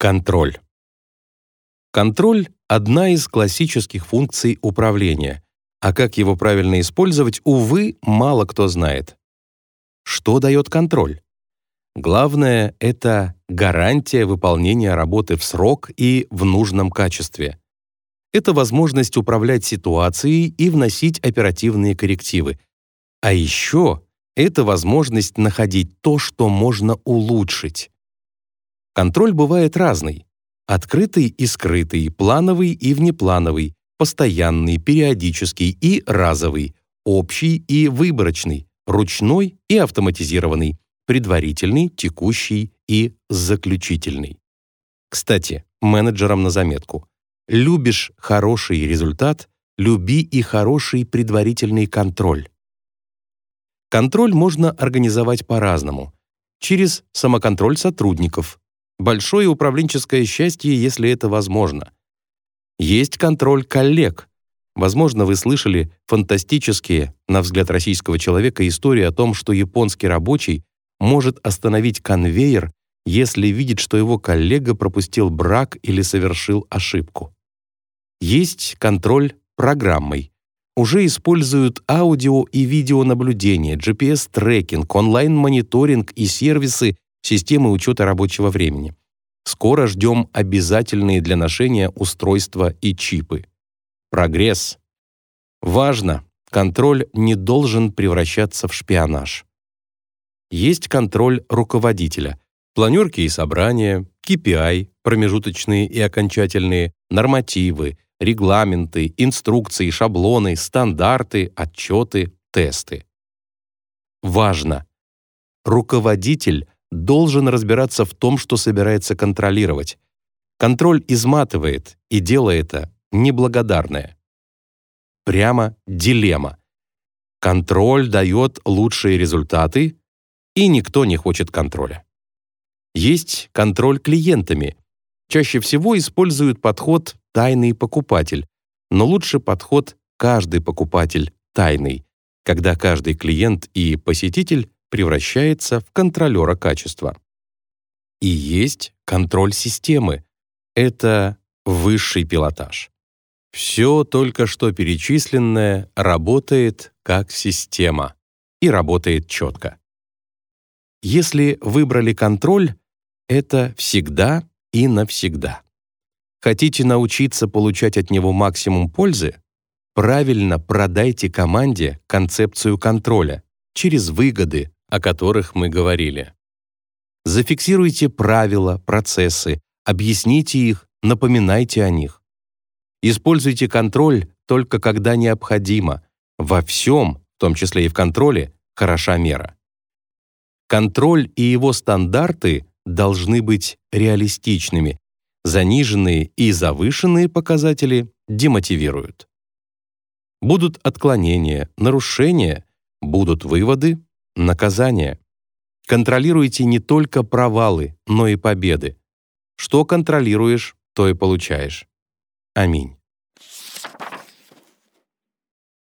Контроль. Контроль — одна из классических функций управления, а как его правильно использовать, увы, мало кто знает. Что дает контроль? Главное — это гарантия выполнения работы в срок и в нужном качестве. Это возможность управлять ситуацией и вносить оперативные коррективы. А еще это возможность находить то, что можно улучшить. Контроль бывает разный. Открытый и скрытый, плановый и внеплановый, постоянный, периодический и разовый, общий и выборочный, ручной и автоматизированный, предварительный, текущий и заключительный. Кстати, менеджерам на заметку. Любишь хороший результат, люби и хороший предварительный контроль. Контроль можно организовать по-разному. Через самоконтроль сотрудников. Большое управленческое счастье, если это возможно. Есть контроль коллег. Возможно, вы слышали фантастические, на взгляд российского человека, истории о том, что японский рабочий может остановить конвейер, если видит, что его коллега пропустил брак или совершил ошибку. Есть контроль программой. Уже используют аудио и видеонаблюдение, GPS-трекинг, онлайн-мониторинг и сервисы системы учета рабочего времени. Скоро ждем обязательные для ношения устройства и чипы. Прогресс. Важно, контроль не должен превращаться в шпионаж есть контроль руководителя, планерки и собрания, KPI, промежуточные и окончательные, нормативы, регламенты, инструкции, шаблоны, стандарты, отчеты, тесты. Важно! Руководитель должен разбираться в том, что собирается контролировать. Контроль изматывает, и дело это неблагодарное. Прямо дилемма. Контроль дает лучшие результаты, и никто не хочет контроля. Есть контроль клиентами. Чаще всего используют подход «тайный покупатель», но лучше подход «каждый покупатель тайный», когда каждый клиент и посетитель превращается в контролера качества. И есть контроль системы. Это высший пилотаж. Все только что перечисленное работает как система и работает четко. Если выбрали контроль, это всегда и навсегда. Хотите научиться получать от него максимум пользы? Правильно продайте команде концепцию контроля через выгоды, о которых мы говорили. Зафиксируйте правила, процессы, объясните их, напоминайте о них. Используйте контроль только когда необходимо. Во всем, в том числе и в контроле, хороша мера. Контроль и его стандарты должны быть реалистичными. Заниженные и завышенные показатели демотивируют. Будут отклонения, нарушения, будут выводы, наказания. Контролируйте не только провалы, но и победы. Что контролируешь, то и получаешь. Аминь.